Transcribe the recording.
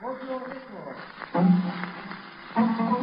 What do you want this for? Um, um, um,